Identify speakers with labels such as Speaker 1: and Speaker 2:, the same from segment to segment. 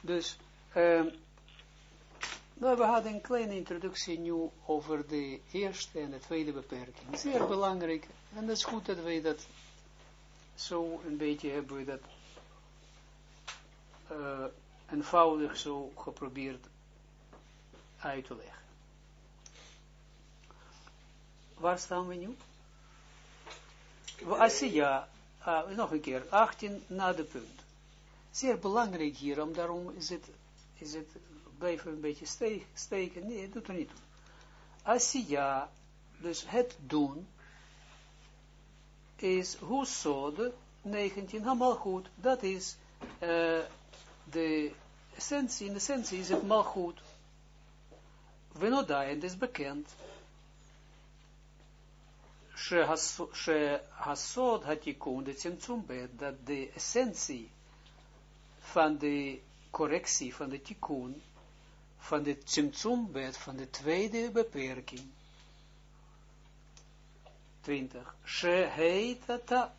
Speaker 1: Dus, um, nou, we hadden een kleine introductie nu over de eerste en de tweede beperking. Zeer belangrijk. En het is goed dat wij dat zo een beetje hebben we dat uh, eenvoudig zo geprobeerd uit te leggen. Waar staan we nu? Asiya, uh, nog een keer, 18 na de punt. Zeer belangrijk hier, om daarom is het, is het blijven een beetje steken. Nee, dat doet er niet toe. Asiya, dus het doen, is Husod 19, helemaal goed. Dat is uh, de essentie, in essentie is het malgoed. Het is bekend. Shehasod hatikun, de tzimtzumbet, dat de essentie van de correctie, van de tikkun, van de tzimtzumbet, van de tweede beperking, 20. Sheheitata,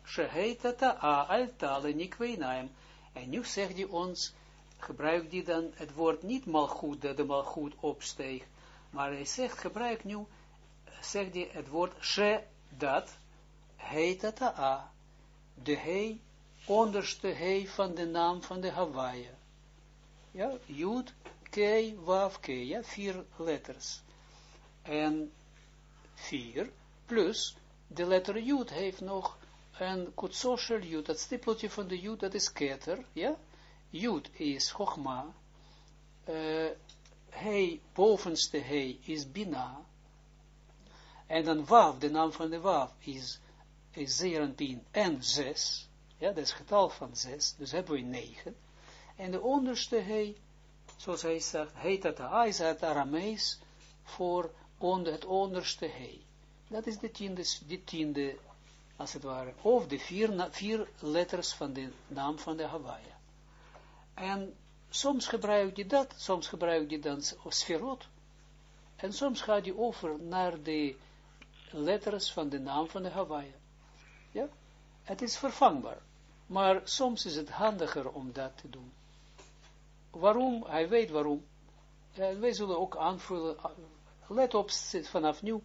Speaker 1: a alta lenikweinaim. En nu zegt hij ons, gebruik die dan het woord niet malgoed, dat de malgoed opsteeg, maar hij zegt, gebruik nu, zegt hij het woord she, dat, heitata a, de he, onderste he van de naam van de Hawaii. Ja, Jud, K, Waf, K, ja, vier letters. En vier, plus de letter Jud heeft nog een kutsosher Jud, dat stippeltje van de Jud, dat is keter, ja? Jud is Chogma, uh, hij, bovenste hij, is Bina, en dan Wav, de naam van de Wav, is, is Zeranpin en zes, ja, dat is getal van zes, dus hebben we negen, en de onderste hij, zoals hij zegt, heet dat hij is het Aramees voor onder, het onderste hij. Dat is de tiende, de als het ware, of de vier, letters van de naam van de Hawaii. En soms gebruik je dat, soms gebruik je dan sferot, en soms gaat je over naar de letters van de naam van de Hawaii. Ja, het is vervangbaar, maar soms is het handiger om dat te doen. Waarom? Hij weet waarom. Ja, wij zullen ook aanvullen, let op vanaf nu,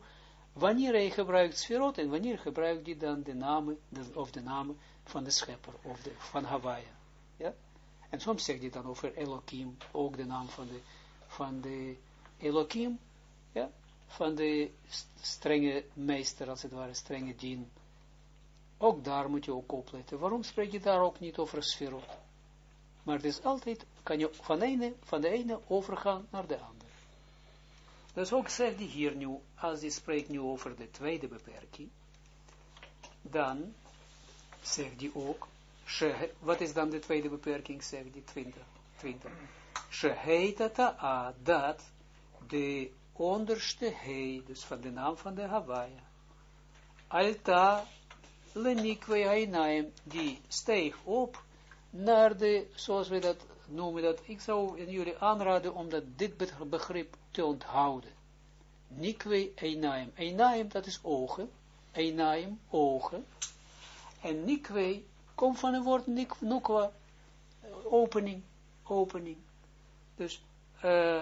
Speaker 1: wanneer hij gebruikt sferot en wanneer gebruikt hij dan de namen, of de namen van de schepper, of de, van Hawaii. Ja? En soms zegt hij dan over Elohim, ook de naam van de, van de Elohim, ja? van de strenge meester, als het ware, strenge dien. Ook daar moet je ook opletten. Waarom spreek je daar ook niet over sferot? Maar het is altijd, kan je van, ene, van de ene overgaan naar de andere. Dus ook zegt hij hier nu, als hij spreekt nu over de tweede beperking, dan zegt hij ook, wat is dan de tweede beperking, zegt hij 20, 20. Sheheitata dat de onderste he, dus van de naam van de Hawaii, alta lenikwe hainaim, die steeg op naar de, zoals we dat noemen, dat ik zou jullie aanraden om dat dit begrip te onthouden. Nikwe einaim. Einaim, dat is ogen. Einaim, ogen. En nikwe komt van het woord nik, nukwa, opening, opening. Dus uh,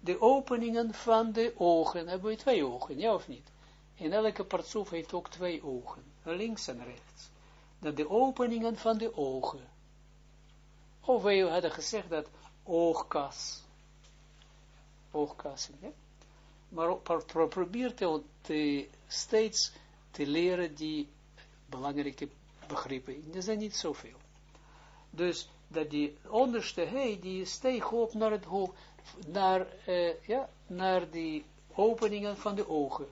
Speaker 1: de openingen van de ogen, hebben we twee ogen, ja of niet? En elke partsoef heeft ook twee ogen, links en rechts. Dat de openingen van de ogen. Of wij hadden gezegd dat oogkas, oogkassen, ja? maar probeer te, te, steeds te leren die belangrijke begrippen. Er zijn niet zoveel. Dus dat die onderste he, die steeg op naar het hoofd, naar, uh, ja, naar die openingen van de ogen.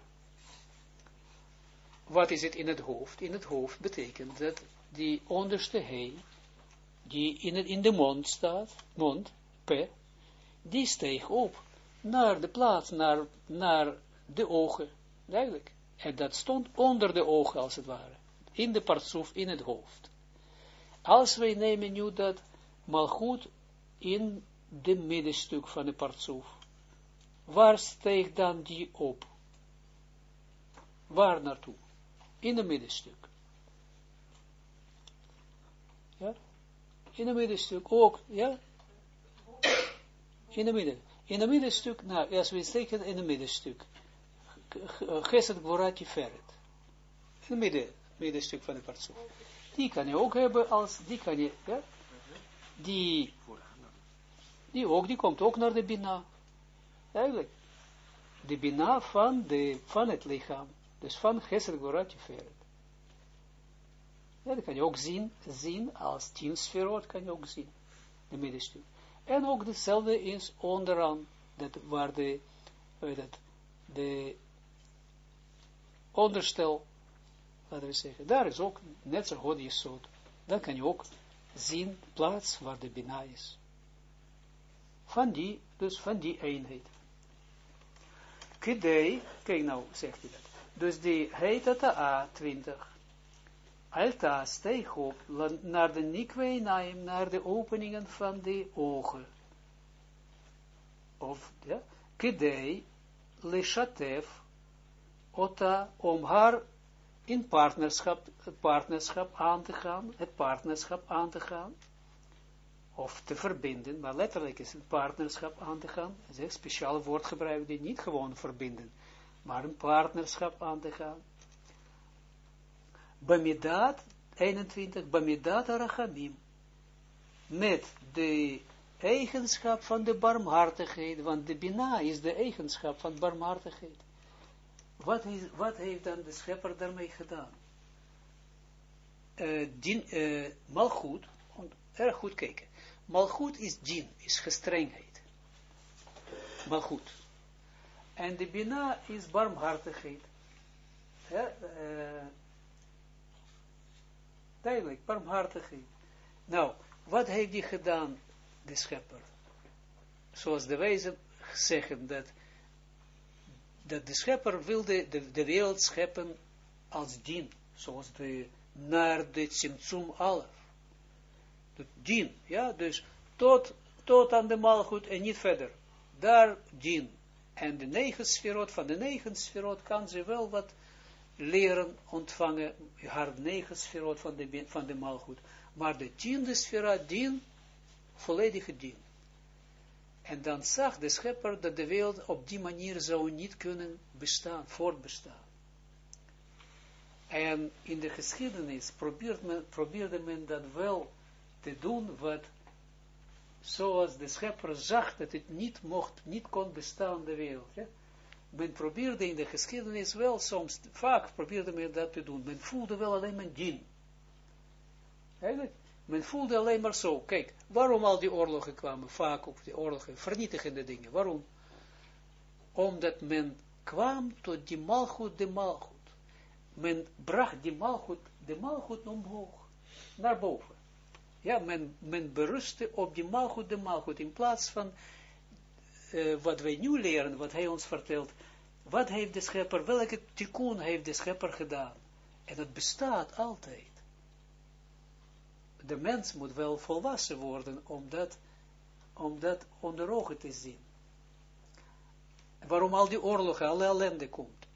Speaker 1: Wat is het in het hoofd? In het hoofd betekent dat die onderste he, die in, het, in de mond staat, mond, p, die steeg op naar de plaats, naar, naar de ogen, duidelijk. En dat stond onder de ogen, als het ware, in de partsoef, in het hoofd. Als wij nemen nu dat malgoed in de middenstuk van de partsoef, waar steeg dan die op? Waar naartoe? In de middenstuk. Ja? In de middenstuk ook, ja? In het midden. In het middenstuk, nou, als we steken in het middenstuk. Geset Gvorati Ferret. In het midden, middenstuk van de partsoef. Die kan je ook hebben als, die kan je, ja, die, die ook, die komt ook naar de Bina. Eigenlijk. De Bina van, de, van het lichaam. Dus van Geset Gvorati Ferret. Ja, dat kan je ook zien, zien als tien sferot kan je ook zien. De middenstuk. En ook hetzelfde is onderaan, dat waar de, het, de onderstel, laten we zeggen, daar is ook net zo goed jesod. Dan kan je ook zien, plaats waar de Bina is. Van die, dus van die eenheid. Kidei, kijk nou, zegt hij dat. Dus die heet het A20. Alta steeg op naar de nikweinaim, naar de openingen van de ogen. Of, ja, kedei, leshatef, ota, om haar in partnerschap, partnerschap aan te gaan, het partnerschap aan te gaan, of te verbinden, maar letterlijk is het partnerschap aan te gaan, dat is een speciaal woord die niet gewoon verbinden, maar een partnerschap aan te gaan. Bamidat, 21, Bamidat Arachamim, met de eigenschap van de barmhartigheid, want de Bina is de eigenschap van barmhartigheid. Wat, wat heeft dan de schepper daarmee gedaan? Uh, din, uh, malgoed, erg goed kijken. Malgoed is din, is gestrengheid. Malgoed. En de Bina is barmhartigheid. Ja, uh, Duidelijk, barmhartigheid. Nou, wat heeft hij gedaan, de schepper? Zoals de wijzen zeggen, dat, dat de schepper wilde de, de wereld scheppen als dien, zoals de, naar de Tsimtsum Alef. Dien, ja, dus tot, tot aan de malgoed en niet verder. Daar dien. En de negen sferot, van de negen sferot kan ze wel wat leren ontvangen, haar negen sferot van de, van de malgoed. Maar de tiende sfera dien, volledige dien. En dan zag de schepper dat de wereld op die manier zou niet kunnen bestaan, voortbestaan. En in de geschiedenis probeerde men, probeerde men dat wel te doen, wat zoals de schepper zag dat het niet mocht, niet kon bestaan, de wereld. Men probeerde in de geschiedenis wel soms, vaak probeerde men dat te doen. Men voelde wel alleen men dien. Eigenlijk, men voelde alleen maar zo. Kijk, waarom al die oorlogen kwamen, vaak op die oorlogen, vernietigende dingen. Waarom? Omdat men kwam tot die malgoed, de malgoed. Men bracht die malgoed, de malgoed omhoog, naar boven. Ja, men, men berustte op die malgoed, de malgoed, in plaats van uh, wat wij nu leren, wat hij ons vertelt, wat heeft de schepper, welke tikkun heeft de schepper gedaan? En het bestaat altijd. De mens moet wel volwassen worden om dat, om dat onder ogen te zien. Waarom al die oorlogen, alle ellende komt.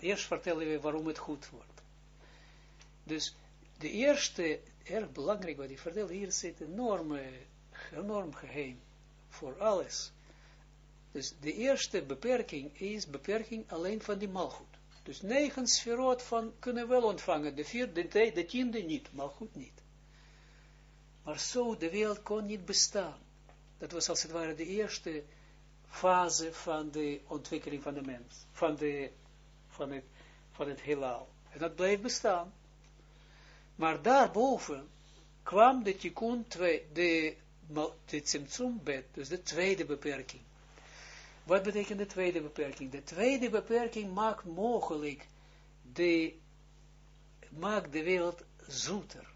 Speaker 1: Eerst vertellen we waarom het goed wordt. Dus de eerste, erg belangrijk wat ik vertel, hier zit een enorme, enorm geheim voor alles. Dus de eerste beperking is beperking alleen van die malgoed. Dus negen sferot van kunnen wel ontvangen, de vierde, de, de tiende niet, malgoed niet. Maar zo, de wereld kon niet bestaan. Dat was als het ware de eerste fase van de ontwikkeling van de mens, van, de, van, het, van het heelal. En dat bleef bestaan. Maar daarboven kwam de tikkun 2, de, de dus de tweede beperking. Wat betekent de tweede beperking? De tweede beperking maakt mogelijk de, maakt de wereld zoeter.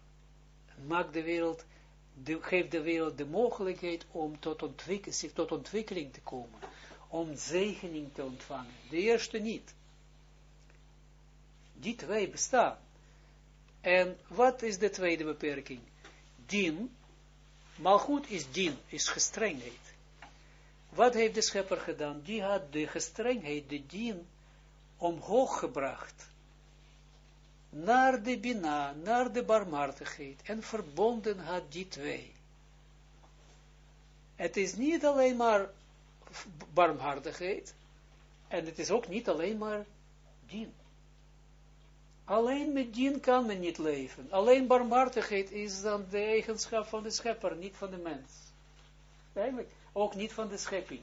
Speaker 1: Maakt de wereld, geeft de wereld de mogelijkheid om tot, zich tot ontwikkeling te komen. Om zegening te ontvangen. De eerste niet. Die twee bestaan. En wat is de tweede beperking? Dien. goed is dien, is gestrengheid. Wat heeft de schepper gedaan? Die had de gestrengheid, de dien, omhoog gebracht. Naar de bina, naar de barmhartigheid. En verbonden had die twee. Het is niet alleen maar barmhartigheid. En het is ook niet alleen maar dien. Alleen met dien kan men niet leven. Alleen barmhartigheid is dan de eigenschap van de schepper, niet van de mens. Duidelijk. Ook niet van de schepping.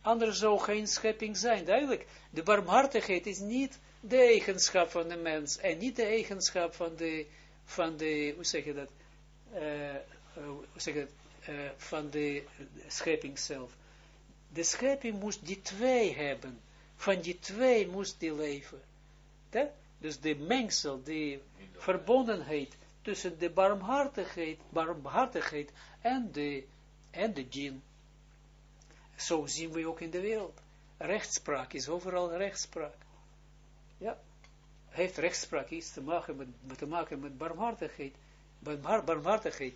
Speaker 1: Anders zou geen schepping zijn. Duidelijk. De barmhartigheid is niet de eigenschap van de mens en niet de eigenschap van de, van de hoe zeg je dat, uh, zeg uh, van de schepping zelf. De schepping moest die twee hebben. Van die twee moest die leven. Dus de mengsel, de verbondenheid tussen de barmhartigheid, barmhartigheid en de, en de djinn. Zo zien we ook in de wereld. Rechtspraak is overal rechtspraak. Ja. Heeft rechtspraak iets te maken met, te maken met barmhartigheid. Barmhar, barmhartigheid.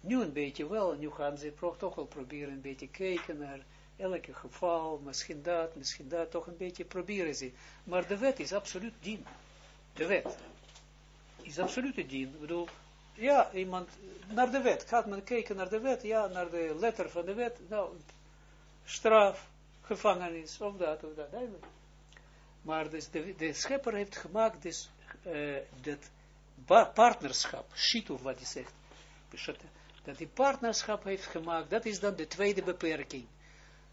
Speaker 1: Nu een beetje wel, nu gaan ze toch wel proberen een beetje kijken naar elke geval, misschien dat, misschien dat, toch een beetje proberen ze. Maar de wet is absoluut dien. De wet is absoluut dien. Ik bedoel, ja, iemand, naar de wet, gaat men kijken naar de wet, ja, naar de letter van de wet, nou, straf, gevangenis, of dat, of dat, duidelijk. Maar dus de, de schepper heeft gemaakt dus, uh, dat partnerschap, shit of wat hij zegt, dat die partnerschap heeft gemaakt, dat is dan de tweede beperking.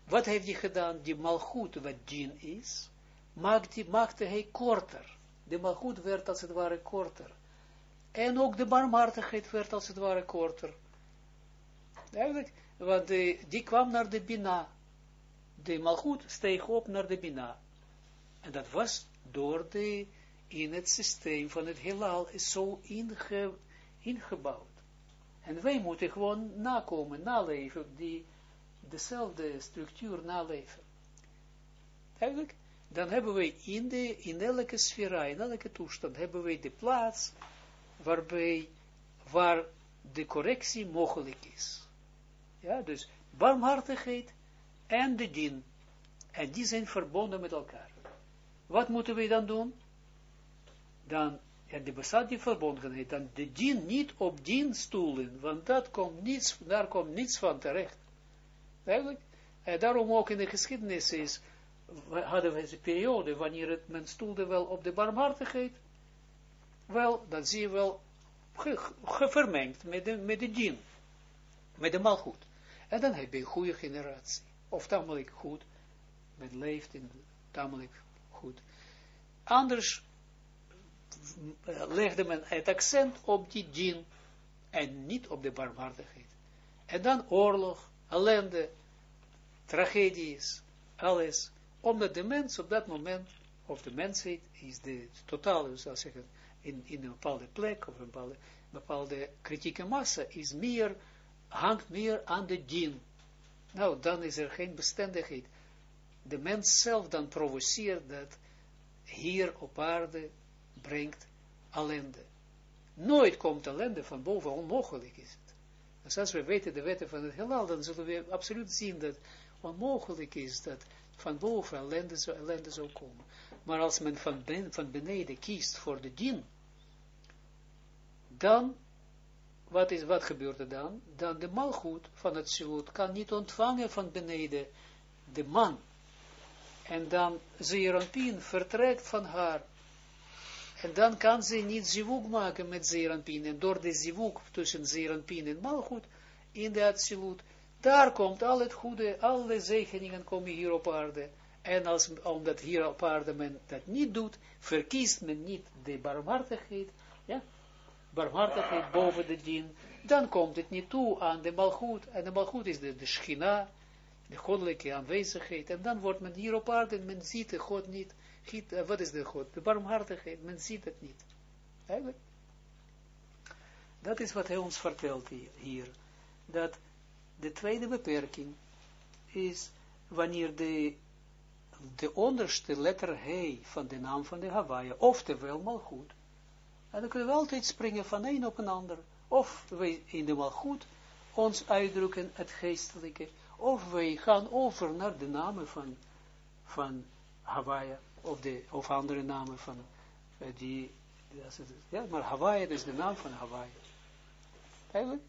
Speaker 1: Wat heeft hij gedaan? Die malgoed, wat djinn is, maakte, maakte hij korter. De malgoed werd als het ware korter. En ook de barmhartigheid werd als het ware korter. Want die, die kwam naar de Bina. De malgoed steeg op naar de Bina. En dat was door de, in het systeem van het heelal, is zo inge, ingebouwd. En wij moeten gewoon nakomen, naleven, die dezelfde structuur naleven. Eigenlijk, dan hebben wij in, de, in elke sfera, in elke toestand, hebben wij de plaats waarbij, waar de correctie mogelijk is. Ja, dus barmhartigheid en de dien. En die zijn verbonden met elkaar. Wat moeten we dan doen? Dan, en de bestaat die verbondenheid, dan de dien niet op dien stoelen, want dat komt niets, daar komt niets van terecht. Eigenlijk, en daarom ook in de geschiedenis is, hadden we deze periode, wanneer men stoelde wel op de barmhartigheid, wel, dan zie je wel, gevermengd met de, met de dien, met de malgoed. En dan heb je een goede generatie, of tamelijk goed, met leeft in tamelijk goed. Anders eh, legde men het accent op die dien en niet op de barmhartigheid. En dan oorlog, ellende, tragedies, alles, omdat de mens op dat moment, of de mensheid, is de totale, zou zeggen, in, in een bepaalde plek, of een bepaalde, bepaalde kritieke massa, is meer, hangt meer aan de dien. Nou, dan is er geen bestendigheid. De mens zelf dan provoceert dat hier op aarde brengt ellende. Nooit komt ellende van boven, onmogelijk is. Dus als we weten de wetten van het heelal, dan zullen we absoluut zien dat onmogelijk is dat van boven ellende, zo, ellende zou komen. Maar als men van, ben, van beneden kiest voor de dien, dan, wat, is, wat gebeurt er dan? Dan de malgoed van het siloet kan niet ontvangen van beneden de man. En dan Zeranpien vertrekt van haar. En dan kan ze niet zivuk maken met Zeranpien. En door de zivuk tussen Zeranpien en malgoed in de absolute, daar komt al het goede, alle zegeningen komen hier op aarde. En als, omdat hier op aarde men dat niet doet, verkiest men niet de barmhartigheid, ja, barmhartigheid boven de dien, dan komt het niet toe aan de malgoed. En de malgoed is de, de schina, de goddelijke aanwezigheid. En dan wordt men hier op aarde, men ziet de God niet. Uh, wat is de God? De barmhartigheid, men ziet het niet. Eigenlijk. Dat is wat hij ons vertelt hier. Dat de tweede beperking is wanneer de, de onderste letter He van de naam van de Hawaii, oftewel malgoed, en dan kunnen we altijd springen van een op een ander. Of we in de malgoed ons uitdrukken, het geestelijke, of wij gaan over naar de namen van, van Hawaii, of, de, of andere namen van uh, die, ja, maar Hawaii is de naam van Hawaii. Eigenlijk,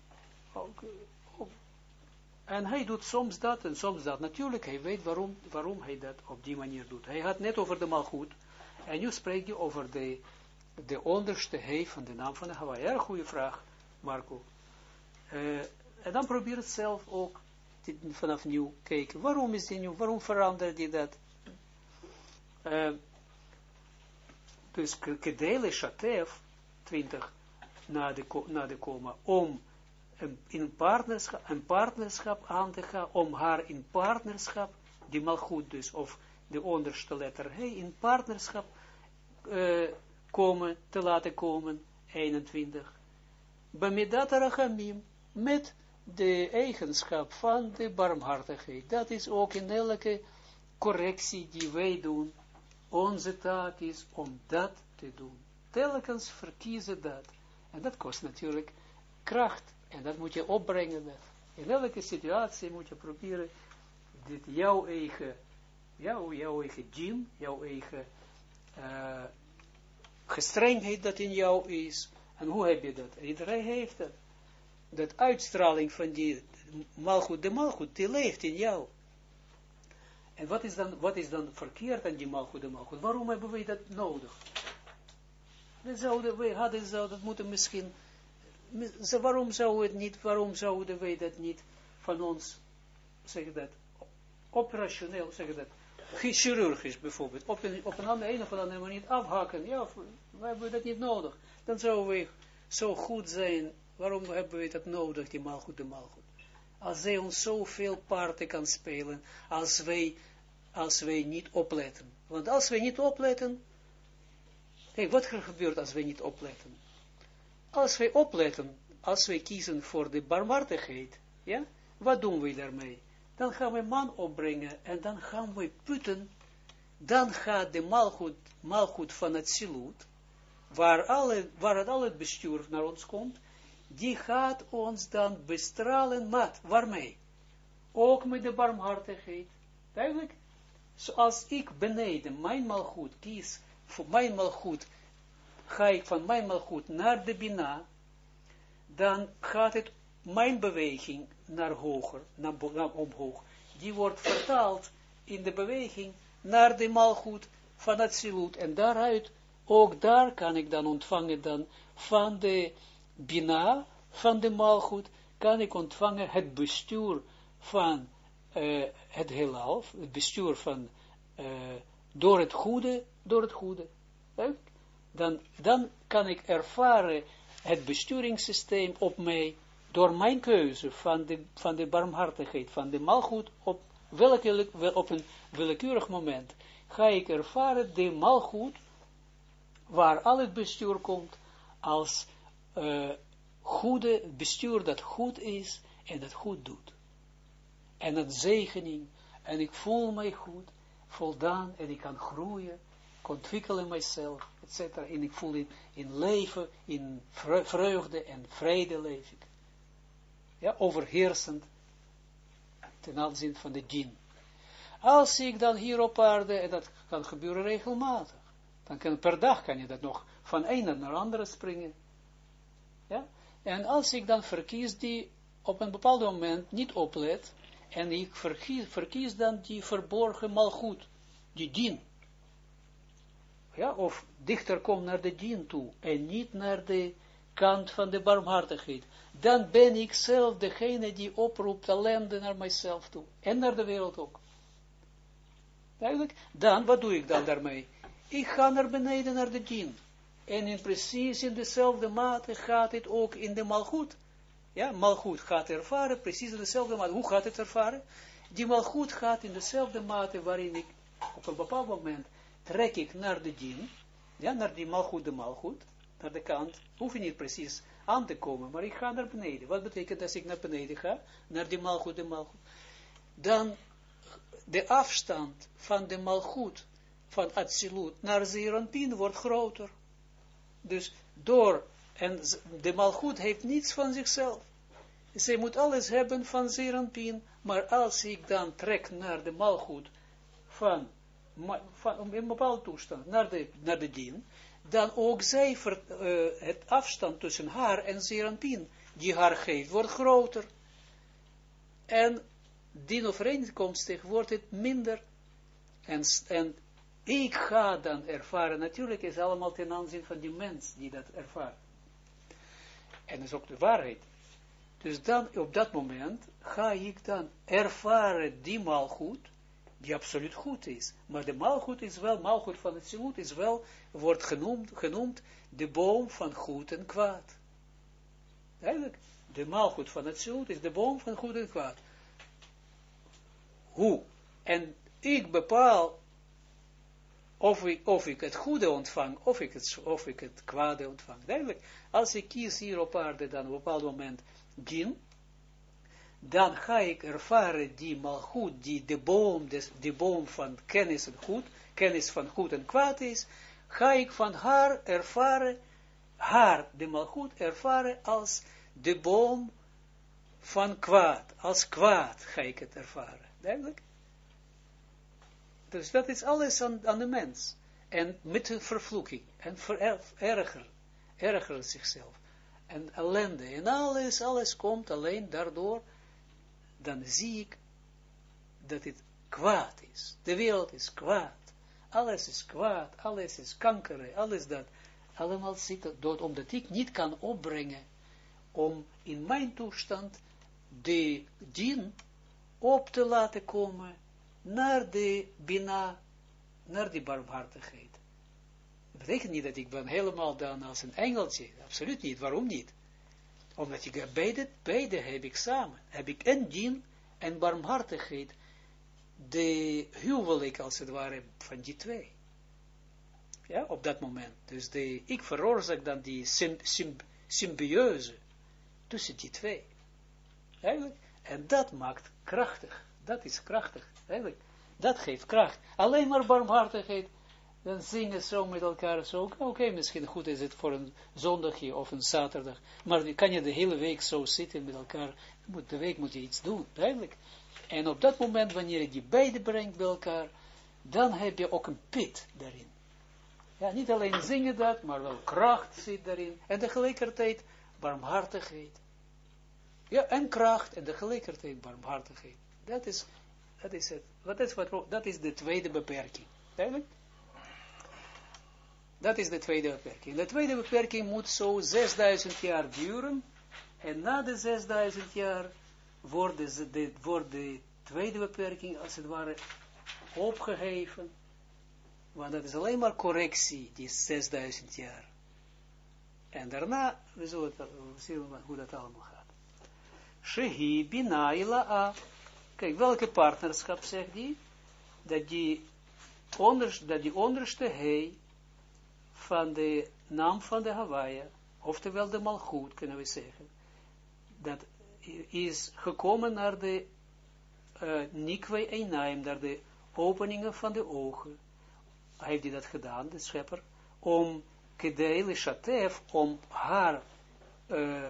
Speaker 1: En hij doet soms dat en soms dat. Natuurlijk, hij weet waarom, waarom hij dat op die manier doet. Hij had net over de malgoed. En nu spreek je over de, de onderste he van de naam van de Hawaii. Erg goede vraag, Marco. Uh, en dan probeer het zelf ook vanaf nieuw kijken. Waarom is die nieuw? Waarom verandert hij dat? Dus kedele shatef, 20 na de, na de koma, om een, in partnerschap, een partnerschap aan te gaan, om haar in partnerschap, die malgoed dus, of de onderste letter, hey, in partnerschap komen, te laten komen, 21. Bamidat rachamim, met de eigenschap van de barmhartigheid. Dat is ook in elke correctie die wij doen, onze taak is om dat te doen. Telkens verkiezen dat. En dat kost natuurlijk kracht. En dat moet je opbrengen. In elke situatie moet je proberen dit jouw eigen, jouw, jouw eigen djinn, jouw eigen uh, gestrengheid dat in jou is. En hoe heb je dat? Iedereen heeft dat. Dat uitstraling van die malgoed, de malgoed, die leeft in jou. En wat is dan, wat is dan verkeerd aan die malgoed, malgoed? Waarom hebben we dat nodig? We zouden, we hadden zouden dat moeten misschien, waarom zou het niet, waarom zouden wij dat niet van ons, zeg dat, operationeel, zeg dat, chirurgisch bijvoorbeeld, op een, op een, andere, een of andere manier afhaken, ja, we hebben dat niet nodig. Dan zouden we zo goed zijn, waarom hebben we dat nodig, die malgoed, de malgoed? Als zij ons zoveel parten kan spelen, als wij, als wij niet opletten. Want als wij niet opletten, kijk, wat er gebeurt als wij niet opletten? Als wij opletten, als wij kiezen voor de barmhartigheid, ja, wat doen we daarmee? Dan gaan we man opbrengen en dan gaan we putten, dan gaat de malgoed, malgoed van het siloet, waar, alle, waar het al het bestuur naar ons komt, die gaat ons dan bestralen met, waarmee? Ook met de barmhartigheid. Duidelijk? Zoals ik beneden mijn malgoed kies, voor mijn malgoed, ga ik van mijn malgoed naar de bina, dan gaat het mijn beweging naar hoger, naar, omhoog. Die wordt vertaald in de beweging naar de malgoed van het siloet. En daaruit, ook daar kan ik dan ontvangen dan van de Bina van de maalgoed kan ik ontvangen het bestuur van uh, het heelal, het bestuur van uh, door het goede, door het goede. Dan, dan kan ik ervaren het besturingssysteem op mij, door mijn keuze van de, van de barmhartigheid, van de malgoed, op, op een willekeurig moment, ga ik ervaren de malgoed, waar al het bestuur komt, als uh, goede bestuur dat goed is en dat goed doet. En een zegening, en ik voel mij goed, voldaan, en ik kan groeien, ontwikkelen mijzelf, etc. En ik voel in, in leven, in vreugde en vrede leef ik. Ja, overheersend ten aanzien van de djinn. Als ik dan hier op aarde, en dat kan gebeuren regelmatig, dan kan per dag kan je dat nog van een naar andere springen? En als ik dan verkies die op een bepaald moment niet oplet, en ik verkies, verkies dan die verborgen malgoed, die dien. Ja, of dichter kom naar de dien toe, en niet naar de kant van de barmhartigheid, dan ben ik zelf degene die oproept ellende naar mijzelf toe, en naar de wereld ook. Eigenlijk, dan, wat doe ik dan daarmee? Ik ga naar beneden naar de dien. En in precies in dezelfde mate gaat het ook in de malgoed. Ja, malgoed gaat ervaren, precies in dezelfde mate. Hoe gaat het ervaren? Die malgoed gaat in dezelfde mate waarin ik op een bepaald moment trek ik naar de dien, ja, naar die malgoed, de malgoed, naar de kant, hoef je niet precies aan te komen, maar ik ga naar beneden. Wat betekent als ik naar beneden ga? Naar die malgoed, de malgoed. Dan de afstand van de malgoed, van Atsilut naar Zeranpin wordt groter. Dus door, en de malgoed heeft niets van zichzelf. Zij moet alles hebben van Zeranpien, maar als ik dan trek naar de malgoed van, van in een bepaalde toestand, naar de, naar de dien, dan ook zij, uh, het afstand tussen haar en Zeranpien, die haar geeft, wordt groter. en die overeenkomstig wordt het minder, en, en ik ga dan ervaren, natuurlijk is allemaal ten aanzien van die mens die dat ervaart. En dat is ook de waarheid. Dus dan, op dat moment, ga ik dan ervaren die maalgoed, die absoluut goed is. Maar de maalgoed is wel, maalgoed van het zilut is wel, wordt genoemd, genoemd de boom van goed en kwaad. Eigenlijk, de maalgoed van het zilut is de boom van goed en kwaad. Hoe? En ik bepaal of ik, of ik het goede ontvang, of ik het, of ik het kwade ontvang. Duidelijk, als ik hier op aarde dan op een bepaald moment din, dan ga ik ervaren die malgoed, die de boom, de boom van kennis en goed, kennis van goed en kwaad is, ga ik van haar ervaren, haar, de malgoed, ervaren als de boom van kwaad, als kwaad ga ik het ervaren. Duidelijk? Dus dat is alles aan, aan de mens. En met de vervloeking. En vererger, erger zichzelf. En ellende. En alles, alles komt alleen daardoor. Dan zie ik dat het kwaad is. De wereld is kwaad. Alles is kwaad. Alles is kanker. Alles dat. Allemaal zit dood. Omdat ik niet kan opbrengen. Om in mijn toestand de dien op te laten komen naar de Bina, naar die barmhartigheid. Dat betekent niet dat ik ben helemaal dan als een engeltje, absoluut niet, waarom niet? Omdat ik beide, beide heb ik samen, heb ik en dien en barmhartigheid, de huwelijk als het ware van die twee. Ja, op dat moment. Dus de, ik veroorzaak dan die symbiose tussen die twee. En dat maakt krachtig. Dat is krachtig. Dat geeft kracht. Alleen maar barmhartigheid. Dan zingen zo met elkaar. Oké, misschien goed is het voor een zondagje of een zaterdag. Maar kan je de hele week zo zitten met elkaar. De week moet je iets doen, duidelijk. En op dat moment, wanneer je die beide brengt bij elkaar, dan heb je ook een pit daarin. Ja, niet alleen zingen dat, maar wel kracht zit daarin. En tegelijkertijd barmhartigheid. Ja, en kracht en tegelijkertijd barmhartigheid. Dat is dat is het. Dat is, wat, dat is de tweede beperking. Duidelijk? Dat is de tweede beperking. De tweede beperking moet zo 6000 jaar duren. En na de 6000 jaar wordt de, wordt de tweede beperking als het ware opgeheven. Want dat is alleen maar correctie, die 6000 jaar. En daarna, we hoe dat allemaal gaat. Shehi bina ila'a Kijk, welke partnerschap zegt die? Dat die, onder, dat die onderste he van de naam van de Hawaii, oftewel de Malchut, kunnen we zeggen, dat is gekomen naar de uh, Nikwe Einaim, naar de openingen van de ogen. Heeft hij dat gedaan, de schepper, om Kedele Shatef, om haar uh,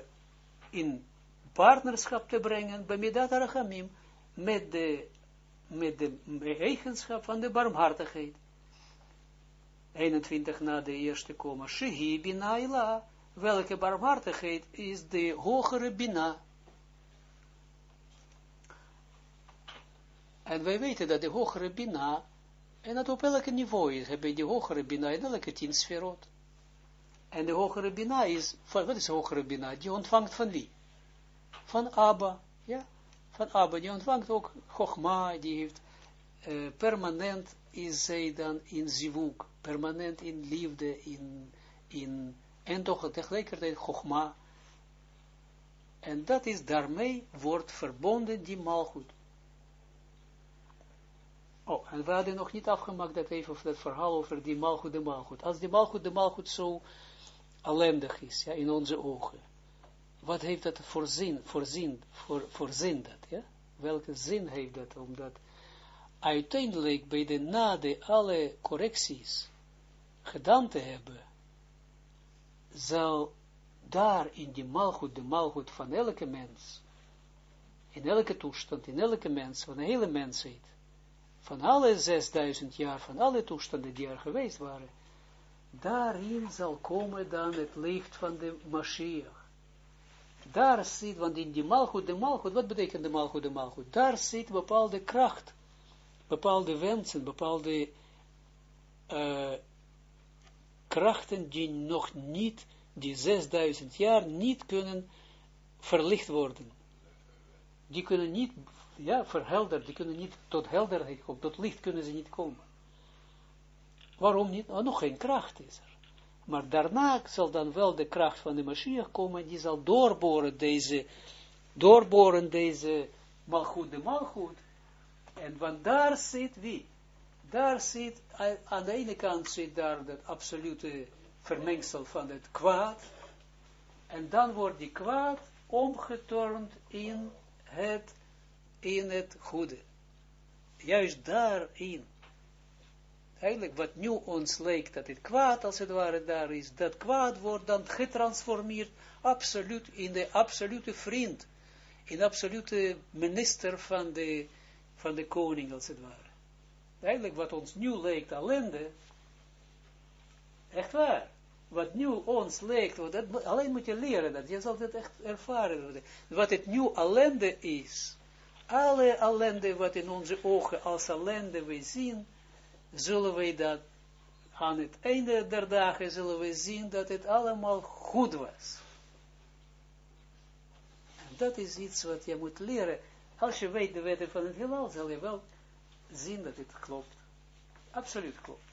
Speaker 1: in partnerschap te brengen, bij Midat Arachamim, met de, met de eigenschap van de barmhartigheid. 21 na de eerste komma. Shehi binaila. Welke barmhartigheid is de hogere bina? En wij weten dat de hogere bina, en dat op welke niveau is, hebben die hogere bina in elke tien sferot. En de hogere bina is, wat is de hogere bina? Die ontvangt van wie? Van Abba, ja van Abba, die ontvangt ook Chogma, die heeft uh, permanent is zij dan in zivuk, permanent in liefde, in, in en toch tegelijkertijd Chogma. En dat is daarmee wordt verbonden die malgoed. Oh, en we hadden nog niet afgemaakt dat even dat verhaal over die malgoed de malgoed. Als die malgoed de malgoed zo ellendig is, ja, in onze ogen wat heeft dat voor zin, voor zin, voor, voor zin dat, ja? Welke zin heeft dat, omdat uiteindelijk bij de nade alle correcties gedaan te hebben, zal daar in die malgoed, de malgoed van elke mens, in elke toestand, in elke mens, van de hele mensheid, van alle 6000 jaar, van alle toestanden die er geweest waren, daarin zal komen dan het licht van de Mashiach daar zit, want in die malgoed, de malgoed, wat betekent de malgoed, de malgoed? Daar zit bepaalde kracht, bepaalde wensen, bepaalde uh, krachten die nog niet, die 6000 jaar niet kunnen verlicht worden. Die kunnen niet, ja, verhelderd, die kunnen niet tot helderheid komen, tot licht kunnen ze niet komen. Waarom niet? Oh, nog geen kracht is er. Maar daarna zal dan wel de kracht van de Mashiach komen, die zal doorboren deze, doorboren deze malgoed, de malgoed. En want daar zit wie? Daar zit, aan de ene kant zit daar dat absolute vermengsel van het kwaad. En dan wordt die kwaad omgetornd in het, in het goede. Juist daarin. Eigenlijk wat nu ons lijkt dat het kwaad als het ware daar is, dat kwaad wordt dan getransformeerd absoluut in de absolute vriend, in de absolute minister van de, van de koning als het ware. Eigenlijk wat ons nu lijkt ellende, echt waar, wat nu ons lijkt, dat, alleen moet je leren dat, je zal dat echt ervaren, wat het nu ellende is, alle ellende wat in onze ogen als ellende we zien, zullen wij dat aan het einde der dagen zullen we zien dat het allemaal goed was. En dat is iets wat je moet leren. Als je weet de wetten van het heelal, zal je wel zien dat het klopt. Absoluut klopt.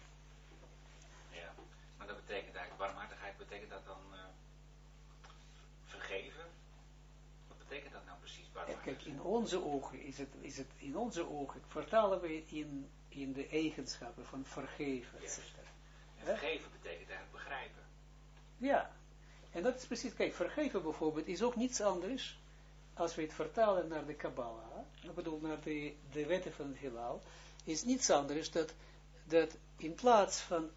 Speaker 2: Ja, maar dat betekent eigenlijk, barmhartigheid betekent dat dan uh, vergeven? Wat betekent dat nou precies,
Speaker 1: barmhartigheid? Kijk, in onze ogen is het, is het in onze ogen, vertalen we in in de eigenschappen van vergeven, yes.
Speaker 2: vergeven betekent eigenlijk begrijpen.
Speaker 1: Ja, en dat is precies, kijk, vergeven bijvoorbeeld is ook niets anders, als we het vertalen naar de Kabbalah, ik bedoel naar de, de wetten van het heelal, is niets anders dat, dat in plaats van,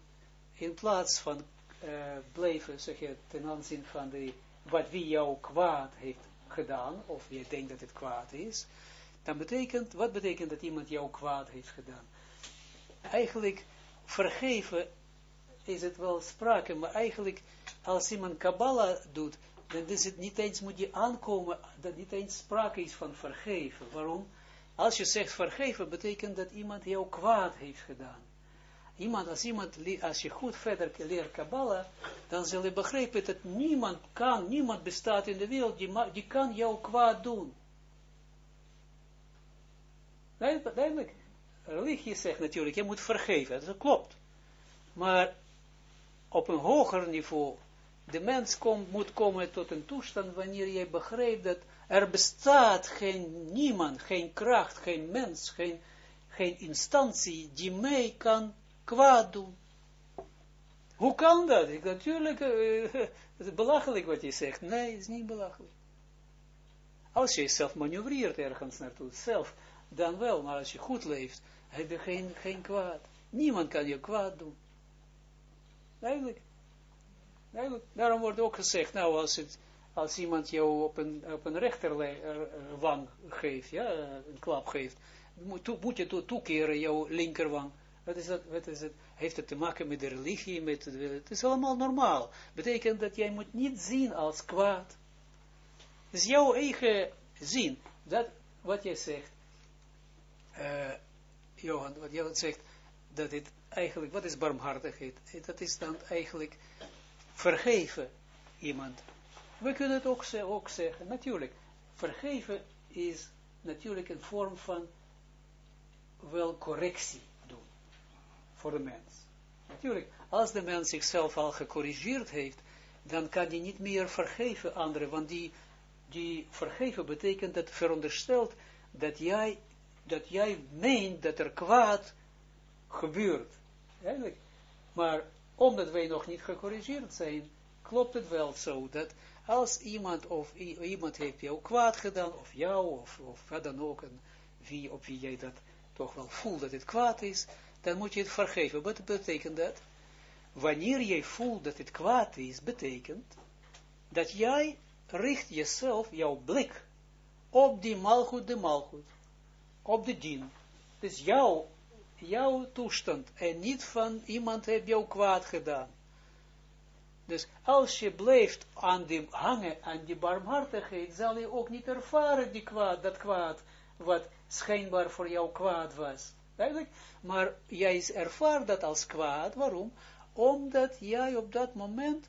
Speaker 1: in plaats van uh, blijven, zeg je, ten aanzien van de, wat wie jou kwaad heeft gedaan, of je denkt dat het kwaad is, dan betekent, wat betekent dat iemand jou kwaad heeft gedaan? eigenlijk vergeven is het wel sprake, maar eigenlijk als iemand Kabbalah doet, dan is het niet eens, moet je aankomen, dat niet eens sprake is van vergeven. Waarom? Als je zegt vergeven, betekent dat iemand jou kwaad heeft gedaan. Iemand, als, iemand, als je goed verder leert Kabbalah, dan zul je begrijpen dat niemand kan, niemand bestaat in de wereld, die, die kan jou kwaad doen. Duidelijk religie zegt natuurlijk, je moet vergeven, dat klopt. Maar op een hoger niveau, de mens moet komen tot een toestand wanneer je begrijpt dat er bestaat geen niemand, geen kracht, geen mens, geen, geen instantie die mij kan kwaad doen. Hoe kan dat? Ik, natuurlijk, uh, het is belachelijk wat je zegt. Nee, het is niet belachelijk. Als je zelf manoeuvreert ergens naartoe, zelf, dan wel, maar als je goed leeft, heb je geen, geen kwaad. Niemand kan je kwaad doen. Eigenlijk. Eigenlijk. Daarom wordt ook gezegd, nou, als, het, als iemand jou op een, op een rechterwang geeft, ja, een klap geeft, moet, je to, toekeren jouw linkerwang. Wat is dat, wat is het? Heeft het te maken met de religie, met, het is allemaal normaal. Betekent dat jij moet niet zien als kwaad. Het is jouw eigen zien. Dat, wat jij zegt, uh, Johan, wat Johan zegt, dat het eigenlijk, wat is barmhartigheid? Dat is dan eigenlijk vergeven iemand. We kunnen het ook, ook zeggen, natuurlijk, vergeven is natuurlijk een vorm van wel correctie voor de mens. Natuurlijk, als de mens zichzelf al gecorrigeerd heeft, dan kan hij niet meer vergeven anderen, want die, die vergeven betekent dat veronderstelt dat jij dat jij meent dat er kwaad gebeurt. Eigenlijk. Maar omdat wij nog niet gecorrigeerd zijn, klopt het wel zo, dat als iemand of iemand heeft jou kwaad gedaan, of jou, of, of wat dan ook, wie, op wie jij dat toch wel voelt dat het kwaad is, dan moet je het vergeven. Wat betekent dat? Wanneer jij voelt dat het kwaad is, betekent dat jij richt jezelf, jouw blik, op die malgoed, de malgoed op de dien. Dus jouw, jouw toestand en niet van iemand heeft jou kwaad gedaan. Dus als je blijft aan die, hangen aan die barmhartigheid, zal je ook niet ervaren die kwaad, dat kwaad, wat schijnbaar voor jou kwaad was. Maar jij ervaart dat als kwaad. Waarom? Omdat jij op dat moment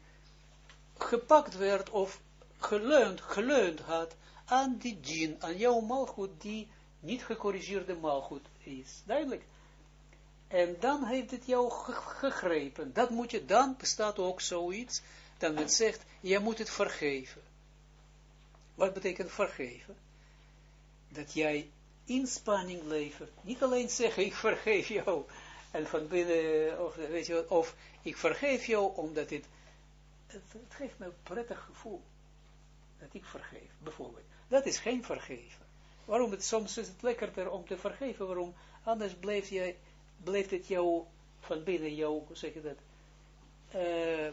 Speaker 1: gepakt werd of geleund, geleund had aan die djinn, aan jouw malgoed, die niet gecorrigeerde malgoed is. Duidelijk. En dan heeft het jou gegrepen. Dat moet je, dan bestaat ook zoiets, dan men zegt, je moet het vergeven. Wat betekent vergeven? Dat jij inspanning levert. Niet alleen zeggen, ik vergeef jou. En van binnen, of, weet je of ik vergeef jou omdat het, het, geeft me een prettig gevoel. Dat ik vergeef, bijvoorbeeld. Dat is geen vergeven. Waarom? Het, soms is het lekkerder om te vergeven. Waarom? Anders blijft, jij, het jou van binnen jou, hoe zeg je dat, uh,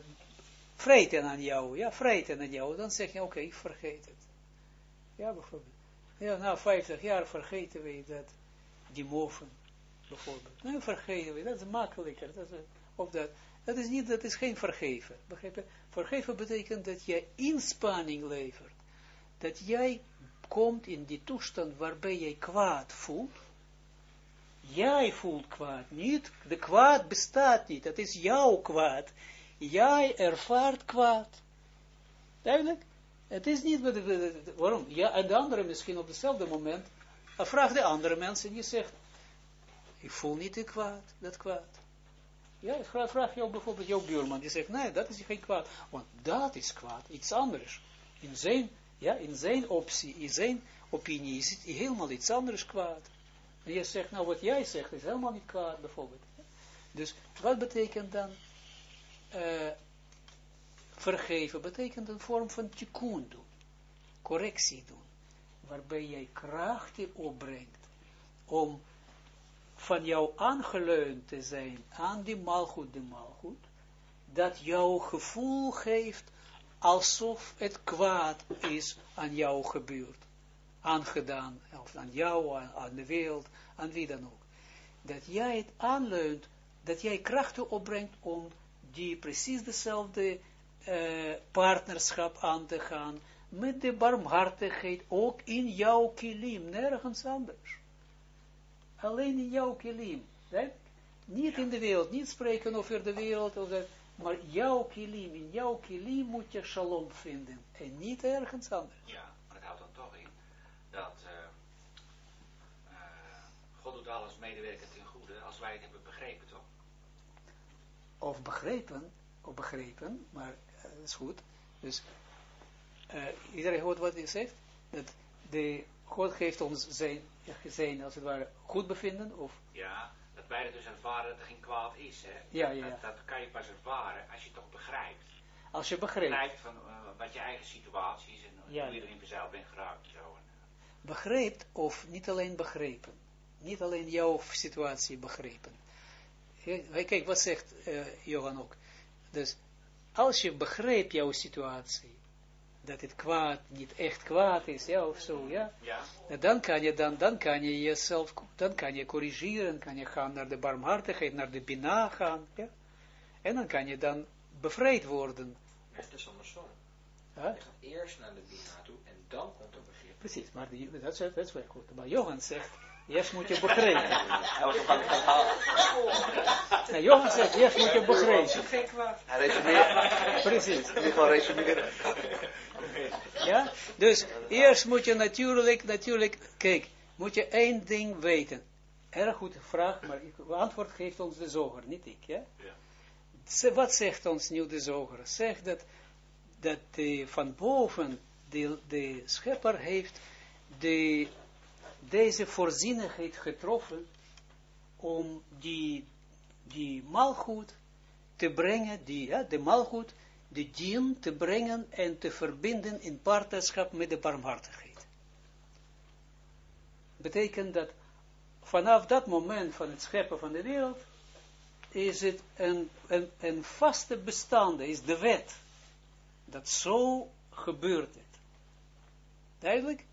Speaker 1: vreten aan jou, ja, vreten aan jou. Dan zeg je, oké, ik vergeet het. Ja, bijvoorbeeld. Ja, na 50 jaar vergeten we dat, die moven, bijvoorbeeld. Nou, vergeten we, dat is makkelijker. Dat is, of dat, dat is niet, dat is geen vergeven. Begrijp? Vergeven betekent dat je inspanning levert. Dat jij komt in die toestand waarbij jij kwaad voelt. Jij voelt kwaad, niet, de kwaad bestaat niet, dat is jouw kwaad. Jij ervaart kwaad. Duidelijk? Het is niet, waarom? Ja, en de andere misschien op hetzelfde moment, vraag de andere mensen, die zegt, ik voel niet de kwaad, dat kwaad. Ja, vraag, vraag jou bijvoorbeeld jouw buurman, die zegt, nee, dat is geen kwaad, want dat is kwaad, iets anders. In zijn, ja, in zijn optie, in zijn opinie is het helemaal iets anders kwaad. En je zegt, nou wat jij zegt is helemaal niet kwaad, bijvoorbeeld. Dus wat betekent dan uh, vergeven? Betekent een vorm van tikkun doen, correctie doen, waarbij jij krachten opbrengt om van jou aangeleund te zijn aan die malgoed, de malgoed, dat jouw gevoel geeft alsof het kwaad is aan jou gebeurd, aangedaan, of aan jou, aan, de wereld, aan wie dan ook. Dat jij het aanleunt, dat jij krachten opbrengt om die precies dezelfde uh, partnerschap aan te gaan, met de barmhartigheid, ook in jouw kilim, nergens anders alleen in jouw kilim. Niet in de wereld, niet spreken over de wereld, of dat, maar jouw kilim, in jouw kilim moet je shalom vinden. En niet ergens anders.
Speaker 2: Ja, maar het houdt dan toch in dat uh, uh, God doet alles medewerken ten goede als wij het hebben begrepen, toch?
Speaker 1: Of begrepen, of begrepen, maar dat is goed. Dus iedereen hoort wat hij zegt. Dat de, God geeft ons zijn zijn, als het ware, goed bevinden? Of?
Speaker 2: Ja, dat wij het dus ervaren dat er geen kwaad is. Hè?
Speaker 1: Ja, ja.
Speaker 2: Dat, dat, kan je pas ervaren als je het toch begrijpt.
Speaker 1: Als je begrijpt.
Speaker 2: Begrijpt van uh, wat je eigen situatie is en ja. hoe je erin verzeild bent geraakt. Zo. Eh.
Speaker 1: Begrijpt of niet alleen begrepen. Niet alleen jouw situatie begrepen. Kijk, wat zegt uh, Johan ook. Dus als je begrijpt jouw situatie, dat het kwaad niet echt kwaad is, ja, of zo, ja.
Speaker 2: ja.
Speaker 1: Dan kan je dan, dan kan je jezelf, dan kan je corrigeren, kan je gaan naar de barmhartigheid, naar de bina gaan, ja. En dan kan je dan bevrijd worden.
Speaker 3: Het is andersom. Huh? Je gaat eerst naar de bina toe en dan komt er begrip.
Speaker 1: Precies, maar die, dat, is, dat is wel goed. Maar Johan zegt, Eerst moet je begrijpen. Nee, Johan zegt, eerst moet je begrijpen.
Speaker 3: Hij resumeert.
Speaker 1: Precies.
Speaker 3: Ik wil resumeren.
Speaker 1: Ja, dus eerst moet je natuurlijk, natuurlijk, kijk, moet je één ding weten. Erg goede vraag, maar het antwoord geeft ons de zoger, niet ik, ja? ja. Wat zegt ons nu de zoger? Zegt dat, dat de, van boven de, de schepper heeft de deze voorzienigheid getroffen om die, die malgoed te brengen, die, ja, de malgoed, de dien te brengen en te verbinden in partnerschap met de barmhartigheid. Betekent dat vanaf dat moment van het scheppen van de wereld, is het een, een, een vaste bestaande, is de wet. Dat zo gebeurt het. Duidelijk?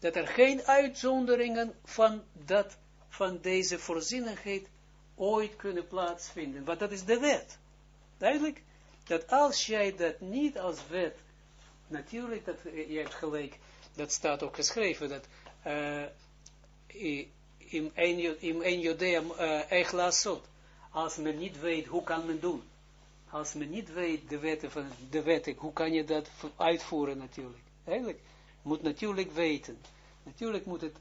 Speaker 1: Dat er geen uitzonderingen van, dat, van deze voorzienigheid ooit kunnen plaatsvinden. Want dat is de wet. Duidelijk? dat als jij dat niet als wet, natuurlijk, dat, je hebt gelijk, dat staat ook geschreven, dat uh, in een Judea uh, als men niet weet, hoe kan men doen? Als men niet weet de wetten van de wetten, hoe kan je dat uitvoeren natuurlijk? Eigenlijk moet natuurlijk weten. Natuurlijk moet het,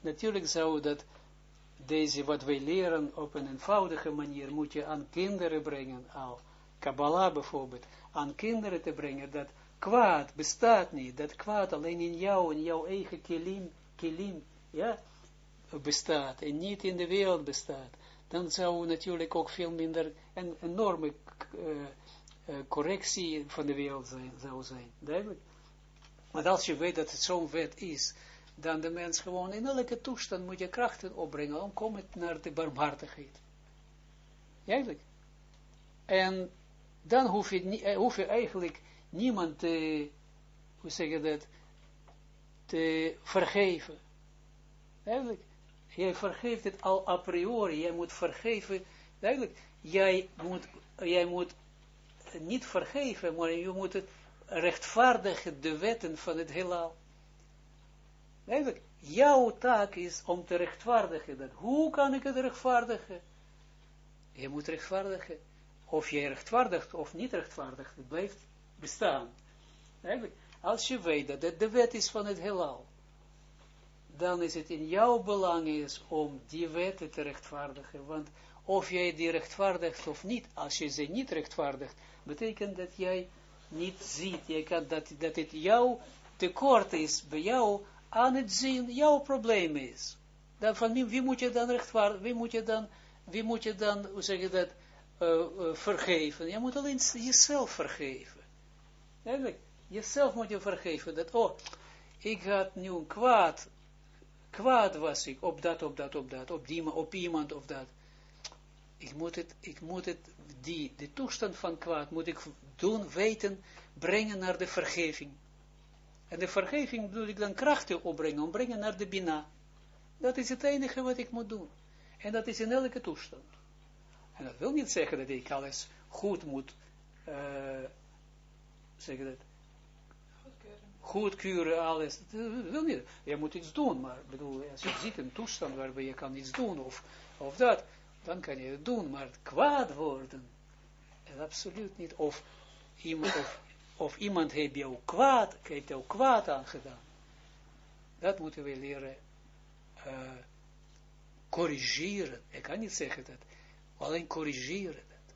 Speaker 1: natuurlijk zou dat deze wat wij leren op een eenvoudige manier moet je aan kinderen brengen, al Kabbalah bijvoorbeeld, aan kinderen te brengen dat kwaad bestaat niet, dat kwaad alleen in jou, in jouw eigen kilim, kilim, ja, bestaat en niet in de wereld bestaat, dan zou natuurlijk ook veel minder een enorme uh, correctie van de wereld zijn, zou zijn, duidelijk. Maar als je weet dat het zo'n wet is, dan de mens gewoon in elke toestand moet je krachten opbrengen om komen naar de barmhartigheid. Eigenlijk. En dan eh, hoef je eigenlijk niemand te, hoe zeg je dat, te vergeven. Eigenlijk. Jij vergeeft het al a priori, jij moet vergeven, eigenlijk, jij moet, jij moet niet vergeven, maar je moet het rechtvaardigen de wetten van het heelal. Eigenlijk, jouw taak is om te rechtvaardigen. Dat. Hoe kan ik het rechtvaardigen? Je moet rechtvaardigen. Of je rechtvaardigt of niet rechtvaardigt, het blijft bestaan. Eigenlijk, als je weet dat het de wet is van het heelal, dan is het in jouw belang is om die wetten te rechtvaardigen. Want of jij die rechtvaardigt of niet, als je ze niet rechtvaardigt, betekent dat jij niet ziet, jij kan, dat, dat het jouw tekort is bij jou aan het zien, jouw probleem is. Dan van wie moet je dan rechtvaardigen, wie moet je dan, wie moet je dan, hoe zeg je dat, uh, uh, vergeven? Je moet alleen jezelf vergeven. Eigenlijk, jezelf moet je vergeven, dat, oh, ik had nu een kwaad, kwaad was ik, op dat, op dat, op dat, op, die, op iemand of dat. Ik moet het, ik moet het, die, de toestand van kwaad moet ik doen, weten, brengen naar de vergeving. En de vergeving bedoel ik dan krachten opbrengen, brengen naar de Bina. Dat is het enige wat ik moet doen. En dat is in elke toestand. En dat wil niet zeggen dat ik alles goed moet, uh, zeg dat, goedkeuren, alles. Dat wil niet. Je moet iets doen, maar bedoel, als je ziet een toestand waarbij je kan iets doen, of, of dat, dan kan je het doen, maar kwaad worden, is absoluut niet. Of iemand, of, iemand heeft jou kwaad, heeft jou kwaad aangedaan. Dat moeten we leren uh, corrigeren. Ik kan niet zeggen dat, alleen corrigeren dat.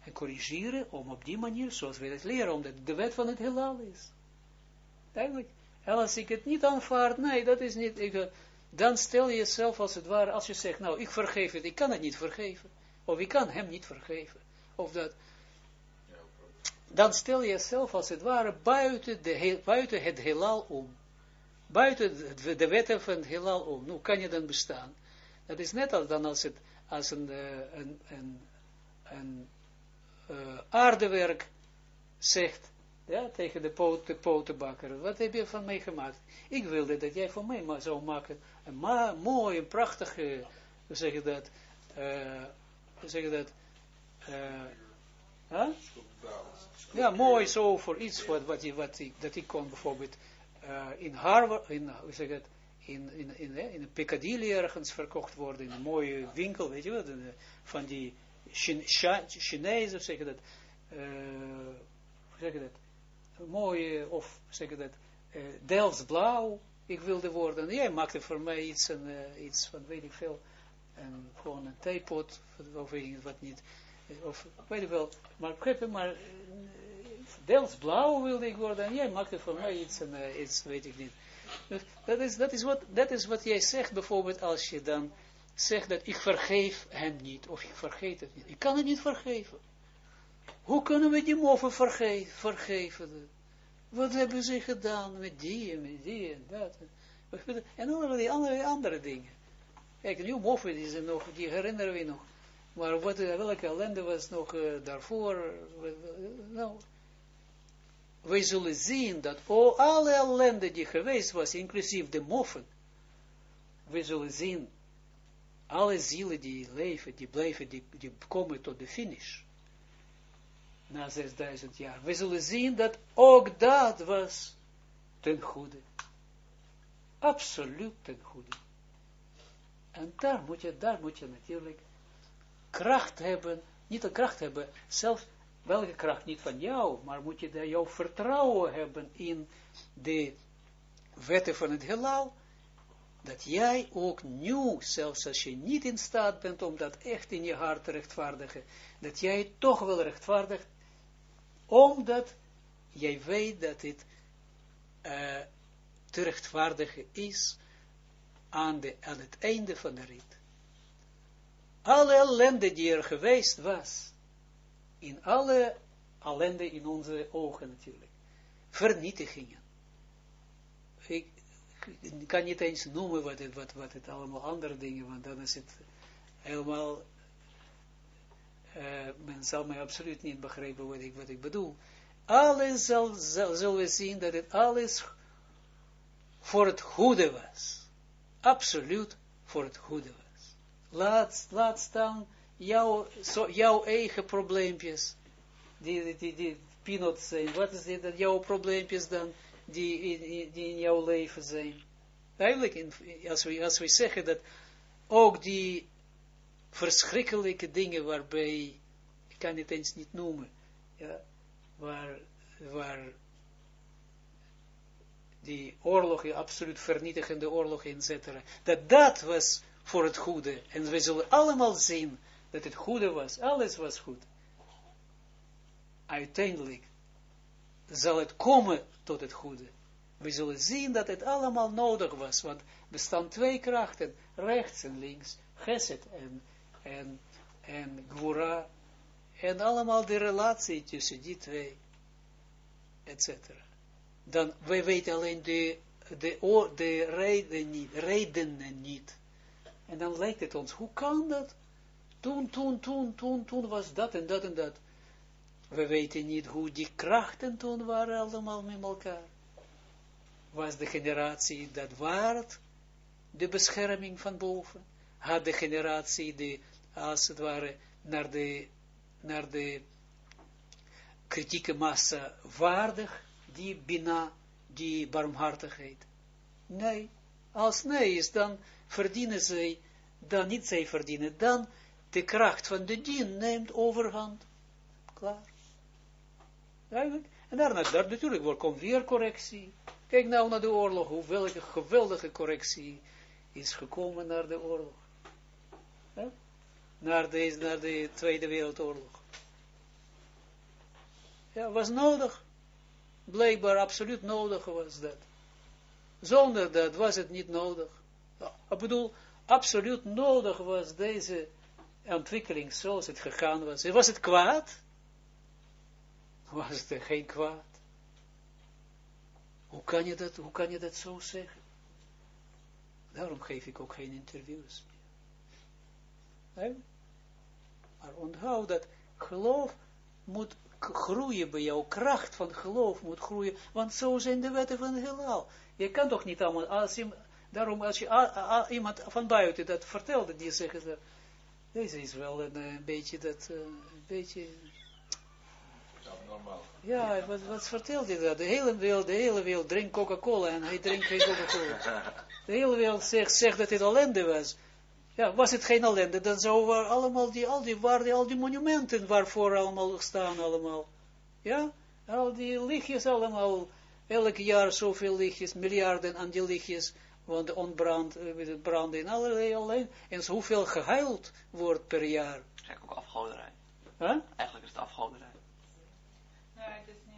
Speaker 1: En corrigeren om op die manier, zoals we het leren, omdat de wet van het heelal is. Eigenlijk. En als ik het niet aanvaard, nee, dat is niet, ik, dan stel je jezelf als het ware, als je zegt, nou, ik vergeef het, ik kan het niet vergeven. Of ik kan hem niet vergeven. Of dat, dan stel je jezelf als het ware buiten, de, buiten het heelal om. Buiten de, wetten van het heelal om. Hoe kan je dan bestaan? Dat is net als dan als het als een, uh, een, uh, aardewerk zegt ja, tegen de, poot, de potenbakker. Wat heb je van mij gemaakt? Ik wilde dat jij van mij zou maken een ma mooi, een prachtige, hoe zeg je dat, hoe zeg je dat, huh? Ja, mooi zo voor iets wat, wat, wat ik, dat ik kon bijvoorbeeld uh, in Harvard, in, hoe zeg het, in, in, in, in een Piccadilly ergens verkocht worden, in een mooie winkel, weet je wat, van die Chinezen, zeg je dat, uh, zeg je dat, mooie, of zeg je dat, uh, Delfts blauw, ik wilde worden, jij maakte voor mij iets, en, uh, iets van, weet ik veel, en gewoon een theepot, of wat niet, of weet ik wel, maar begrijp maar Dels blauw wilde ik worden, en jij maakte voor mij iets, en, uh, iets weet ik niet. Dus dat is, dat, is wat, dat is wat jij zegt, bijvoorbeeld, als je dan zegt dat ik vergeef hem niet, of ik vergeet het niet. Ik kan het niet vergeven. Hoe kunnen we die moffen verge vergeven? Wat hebben ze gedaan met die en met die en dat? En allerlei andere, andere dingen. Kijk, nu moffen die, nog, die herinneren we nog. Maar wat, welke ellende was nog uh, daarvoor? Nou, wij zullen zien dat oh, alle ellende die geweest was, inclusief de moffen, wij zullen zien, alle zielen die leven, die blijven, die, die komen tot de finish. na 6000 jaar. We zullen zien dat ook dat was ten goede. Absoluut ten goede. En daar moet je, daar moet je natuurlijk kracht hebben, niet een kracht hebben, zelfs welke kracht, niet van jou, maar moet je daar jouw vertrouwen hebben in de wetten van het heelal, dat jij ook nu, zelfs als je niet in staat bent om dat echt in je hart te rechtvaardigen, dat jij toch wel rechtvaardigt, omdat jij weet dat het uh, te rechtvaardigen is aan, de, aan het einde van de rit. Alle ellende die er geweest was, in alle ellende in onze ogen natuurlijk, vernietigingen. Ik, kan niet eens noemen wat het, wat, wat het allemaal andere dingen, want dan is het helemaal, uh, men zal mij absoluut niet begrijpen wat ik, wat ik bedoel. Alles zal, zal, zullen we zien dat het alles voor het goede was. Absoluut voor het goede was. Laat, laat staan jouw, so, jouw eigen probleempjes, die, die, die, die peanuts zijn. Wat is dit, dat jouw probleempjes dan, die, die, die in jouw leven zijn. Eigenlijk, als, we, als we zeggen dat ook die verschrikkelijke dingen waarbij, ik kan het eens niet noemen, ja, waar, waar die oorlogen, absoluut vernietigende oorlogen, etc. Dat dat was voor het goede. En we zullen allemaal zien dat het goede was. Alles was goed. Uiteindelijk zal het komen tot het goede. We zullen zien dat het allemaal nodig was, want er staan twee krachten, rechts en links, geset en, en, en gwura, en allemaal de relatie tussen die twee, etc. Dan, wij weten alleen de, de, de redenen niet. En dan lijkt het ons, hoe kan dat? Toen, toen, toen, toen, toen was dat en dat en dat. We weten niet hoe die krachten toen waren allemaal met elkaar. Was de generatie dat waard, de bescherming van boven? Had de generatie die, als het ware, naar de, naar de kritieke massa waardig, die bina, die barmhartigheid? Nee. Als nee is, dan verdienen zij, dan niet zij verdienen, dan de kracht van de dien neemt overhand. Klaar. En daarna, daar natuurlijk komt weer correctie. Kijk nou naar de oorlog, hoe welke geweldige correctie is gekomen naar de oorlog. Ja? Naar, deze, naar de Tweede Wereldoorlog. Ja, was nodig. Blijkbaar absoluut nodig was dat. Zonder dat was het niet nodig. Ik bedoel, absoluut nodig was deze ontwikkeling zoals het gegaan was. Was het kwaad? Was het geen kwaad? Hoe kan je dat, hoe kan je dat zo zeggen? Daarom geef ik ook geen interviews meer. Maar onthoud dat geloof moet groeien bij jou, kracht van geloof moet groeien, want zo zijn de wetten van het heelal. Je kan toch niet allemaal, als daarom als je iemand van buiten dat vertelde, die zeggen ze, deze is wel een, een eh, beetje dat, uh, een beetje...
Speaker 3: Normaal.
Speaker 1: Ja, wat, wat vertelt hij dat? De hele wereld, de hele wereld drinkt Coca-Cola en hij drinkt geen Coca-Cola. De hele wereld zegt, zegt dat het ellende was. Ja, was het geen ellende, dan zouden allemaal die, al die, waar die, al die monumenten waarvoor allemaal staan allemaal. Ja, al die lichtjes allemaal, elk jaar zoveel lichtjes, miljarden aan die lichtjes, want de onbrand, uh, branden in allerlei alleen, en hoeveel gehuild wordt per jaar.
Speaker 4: Dat is eigenlijk ook afgoderij.
Speaker 1: Huh?
Speaker 4: Eigenlijk is het afgoderij.
Speaker 5: Nee, het is niet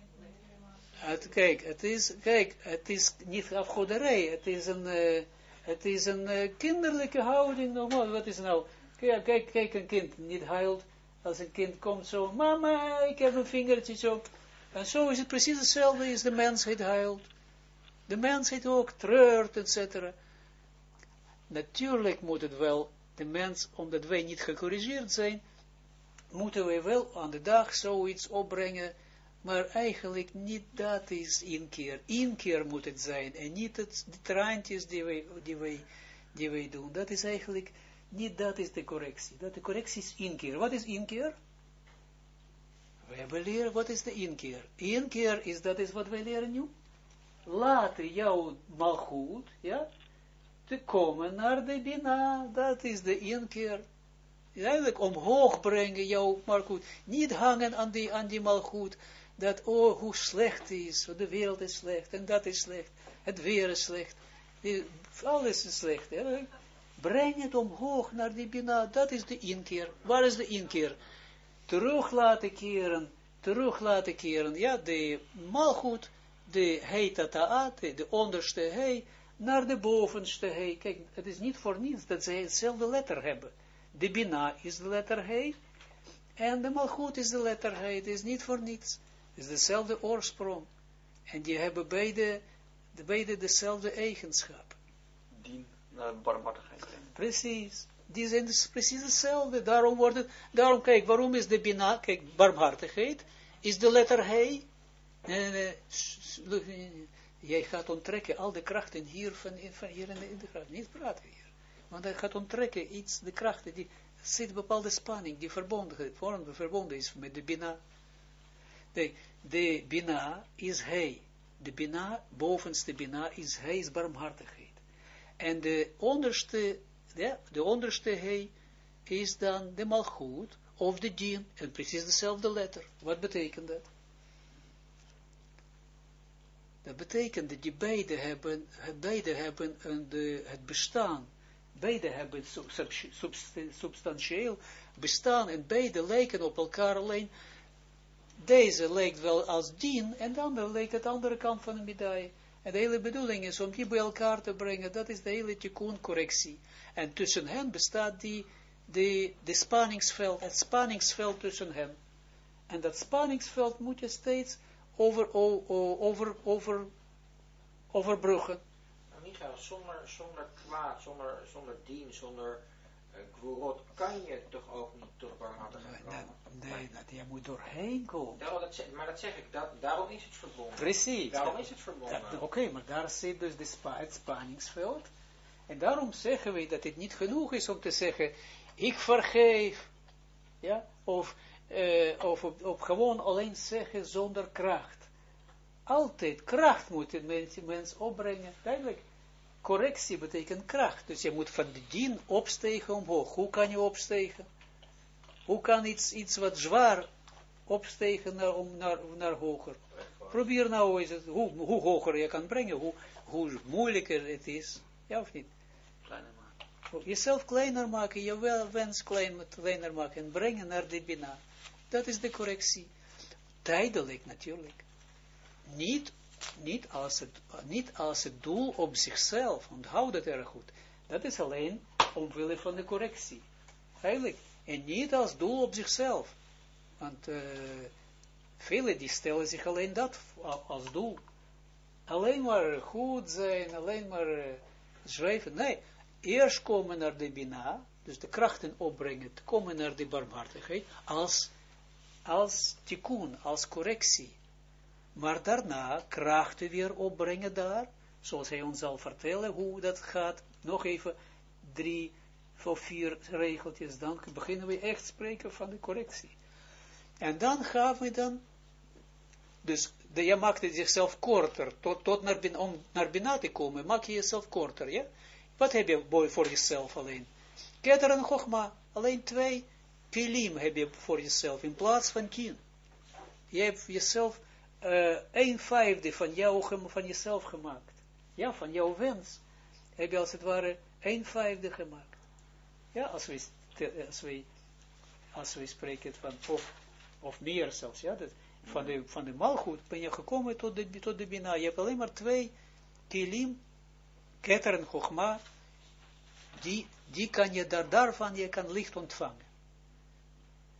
Speaker 1: het, kijk, het is, kijk, het is niet afgoderij, het is een, uh, het is een uh, kinderlijke houding, normaal, wat is nou, kijk, kijk, kijk, een kind niet huilt, als een kind komt zo, mama, ik heb een vingertje zo, en zo is het precies hetzelfde, is de mensheid huilt. De mensheid ook treurt, etc. Natuurlijk moet het wel, de mens, omdat wij niet gecorrigeerd zijn, moeten wij wel aan de dag zoiets opbrengen, maar eigenlijk niet dat is inkeer. Inkeer moet het zijn, en niet het, de traantjes die wij, die, wij, die wij doen. Dat is eigenlijk, niet dat is de correctie. Dat de correctie is inkeer. Wat is inkeer? We hebben leren, wat is de inkeer? Inkeer is, dat is wat wij leren nu. Laten jouw malgoed, ja, te komen naar de Bina, dat is de inkeer. Eigenlijk omhoog brengen jou, maar goed, niet hangen aan die, aan die malgoed, dat, oh, hoe slecht is, de wereld is slecht, en dat is slecht, het weer is slecht, alles is slecht, hè? breng het omhoog naar die Bina, dat is de inkeer. Waar is de inkeer? Terug laten keren, terug laten keren, ja, de malgoed, de heitataat, de onderste hei, naar de bovenste hei. Kijk, het is niet voor niets dat ze hetzelfde letter hebben. De Bina is de letter hei, en de malgoed is de letter hei. Het is niet voor niets. Het is dezelfde oorsprong. En die hebben beide, de, beide dezelfde eigenschap.
Speaker 4: Dien naar barmhartigheid.
Speaker 1: Precies. Die zijn dus precies hetzelfde. Daarom wordt het, daarom kijk, waarom is de Bina, kijk, barmhartigheid, is de letter He. Nee, nee, nee. Jij gaat onttrekken al de krachten hier van, van hier in de, kracht. Niet praten hier. Want hij gaat onttrekken iets, de krachten, die zit bepaalde spanning, die verbonden, verbonden is met de Bina. De, de Bina is hij. De Bina, bovenste Bina is hij, is barmhartigheid. En de onderste, ja, de onderste hij is dan de malgoed of de dien, en precies dezelfde letter. Wat betekent dat? Dat betekent dat die beide hebben, beide hebben een, de, het bestaan, beide hebben sub, substantieel bestaan en beide lijken op elkaar alleen deze lijkt wel als dien, en de andere lijkt het andere kant van de medaille. En de hele bedoeling is om die bij elkaar te brengen, dat is de hele tikkun correctie. En tussen hen bestaat die, de, de spanningsveld, het spanningsveld tussen hen. En dat spanningsveld moet je steeds over, over, over, over, overbruggen.
Speaker 3: Michael, zonder, zonder kwaad, zonder, zonder dien, zonder uh, kan je toch ook niet tot barmhartigheid komen?
Speaker 1: Nee, dat, je moet doorheen komen.
Speaker 3: Daarom, dat, maar dat zeg ik, dat, daarom is het verbonden.
Speaker 1: Precies.
Speaker 3: Daarom is het verbonden.
Speaker 1: Oké, maar daar zit dus de spa, het spanningsveld. En daarom zeggen we dat het niet genoeg is om te zeggen, ik vergeef. Ja, of, uh, of op, op, gewoon alleen zeggen zonder kracht. Altijd kracht moet een mens, mens opbrengen. Duidelijk. Correctie betekent kracht. Dus je moet van de dien opstegen omhoog. Hoe kan je opstegen? Hoe kan iets, iets wat zwaar opstegen naar, om, naar, naar hoger? Probeer nou eens, hoe, hoe hoger je kan brengen, hoe, hoe moeilijker het is. Ja of niet?
Speaker 4: Kleiner maken.
Speaker 1: Jezelf kleiner maken, je wel wens klein, kleiner maken en brengen naar de Bina. Dat is de correctie. Tijdelijk natuurlijk. Niet, niet, als het, niet als het doel op zichzelf. Onthoud dat erg goed. Dat is alleen omwille van de correctie. Eigenlijk. En niet als doel op zichzelf. Want uh, velen die stellen zich alleen dat als doel. Alleen maar goed zijn, alleen maar uh. Nee, eerst komen naar de Bina, dus de krachten opbrengen, komen naar de barmhartigheid, als, als tikkun, als correctie. Maar daarna krachten weer opbrengen daar, zoals hij ons zal vertellen hoe dat gaat. Nog even drie voor vier regeltjes, dan beginnen we echt spreken van de correctie. En dan gaan we dan, dus de, je maakt het zichzelf korter, tot, tot naar, bin, om naar binnen te komen, maak je jezelf korter, ja? Wat heb je voor jezelf alleen? Keter en Chogma, alleen twee kilim heb je voor jezelf, in plaats van tien. Je hebt jezelf uh, een vijfde van, jou, van jezelf gemaakt. Ja, van jouw wens. Heb je als het ware een vijfde gemaakt. Ja, als we, als we, als we spreken van, of, meer zelfs, ja, dat, van, de, van de malgoed ben je gekomen tot de, tot de bina. Je hebt alleen maar twee kilim, keter en die, die kan je daar, daarvan, je kan licht ontvangen.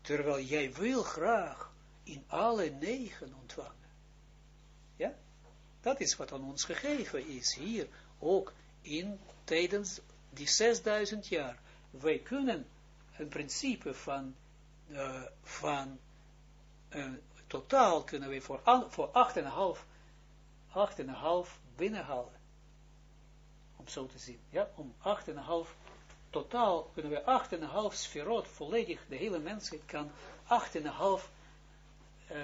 Speaker 1: Terwijl jij wil graag in alle negen ontvangen. Ja? Dat is wat aan ons gegeven is, hier, ook in tijdens die 6000 jaar wij kunnen een principe van, uh, van uh, totaal kunnen we voor, voor 8,5 8,5 binnenhalen. Om zo te zien. Ja, om 8,5 totaal kunnen we 8,5 sferot volledig, de hele mensheid kan 8,5 uh,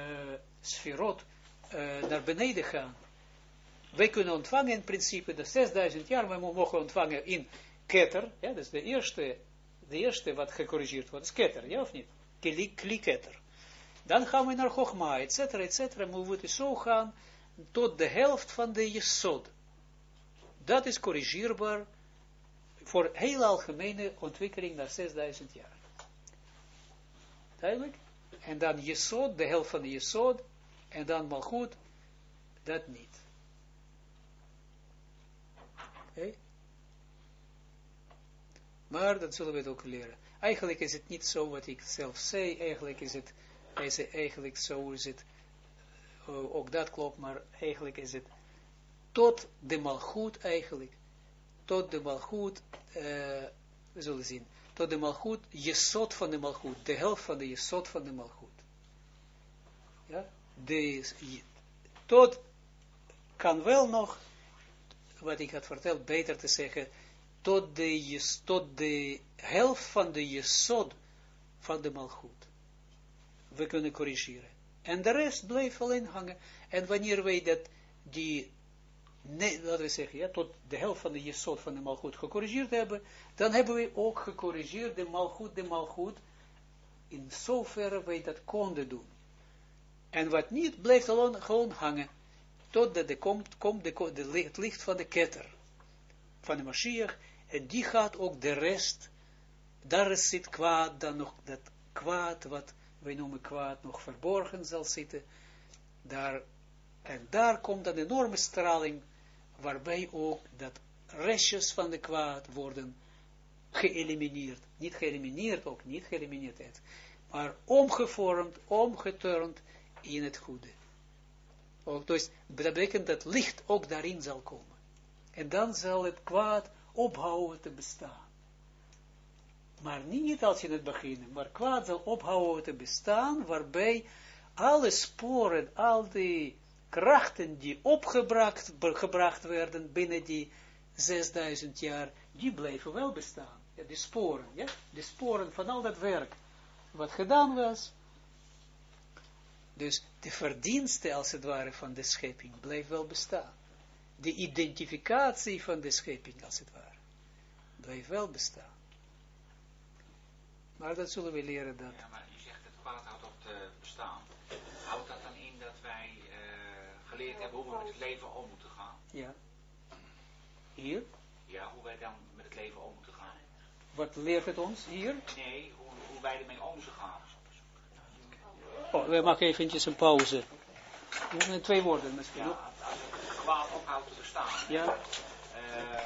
Speaker 1: sferot uh, naar beneden gaan. Wij kunnen ontvangen in principe de 6000 jaar, we mogen ontvangen in ketter, ja, dat is de eerste, de eerste wat gecorrigeerd wordt, is ketter, ja of niet? Kli. Dan gaan we naar Chogma, et cetera, et cetera, we moeten zo gaan tot de helft van de Jesod. Dat is corrigeerbaar voor heel algemene ontwikkeling naar 6000 jaar. Duidelijk? En dan Jesod, de helft van de Jesod, en dan Malchut, dat niet. Oké? Maar dat zullen we het ook leren. Eigenlijk is het niet zo wat ik zelf zei, eigenlijk is het, is eigenlijk zo is het, uh, ook dat klopt, maar eigenlijk is het tot de malgoed eigenlijk, tot de malgoed, uh, we zullen zien, tot de malgoed, jesot van de malgoed, de helft van de jesot van de malgoed. Ja, de, tot kan wel nog, wat ik had verteld, beter te zeggen, tot de, tot de helft van de jesod van de malgoed. We kunnen corrigeren. En de rest blijft alleen hangen. En wanneer wij dat, die, nee, laten we zeggen, ja, tot de helft van de jesod van de malgoed gecorrigeerd hebben, dan hebben we ook gecorrigeerd de malgoed, de malgoed, in zoverre wij dat konden doen. En wat niet, blijft gewoon hangen, totdat er komt, komt de, de, het licht van de ketter, van de Mashiach, en die gaat ook de rest, daar zit kwaad, dan nog dat kwaad, wat wij noemen kwaad, nog verborgen zal zitten, daar, en daar komt een enorme straling, waarbij ook dat restjes van de kwaad worden geëlimineerd, niet geëlimineerd, ook niet geëlimineerd, maar omgevormd, omgeturnd in het goede. Ook, dus dat betekent dat licht ook daarin zal komen. En dan zal het kwaad ophouden te bestaan. Maar niet als je het begint, maar kwaad zal ophouden te bestaan, waarbij alle sporen, al die krachten die opgebracht gebracht werden binnen die 6000 jaar, die blijven wel bestaan. Ja, die sporen, ja, de sporen van al dat werk wat gedaan was. Dus de verdienste, als het ware, van de schepping blijft wel bestaan. De identificatie van de schepping, als het ware blijft wel bestaan. Maar dat zullen we leren dat.
Speaker 2: Ja, maar je zegt het kwaad houdt op te bestaan. Houdt dat dan in dat wij uh, geleerd hebben hoe we met het leven om moeten gaan?
Speaker 1: Ja. Hier?
Speaker 2: Ja, hoe wij dan met het leven om moeten gaan.
Speaker 1: Wat leert het ons hier?
Speaker 2: Nee, hoe, hoe wij ermee om moeten gaan.
Speaker 1: Oh, we maken eventjes een pauze. Twee woorden misschien.
Speaker 2: Ja, als het kwaad ophoudt te bestaan.
Speaker 1: Ja.
Speaker 2: Uh,